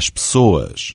as pessoas.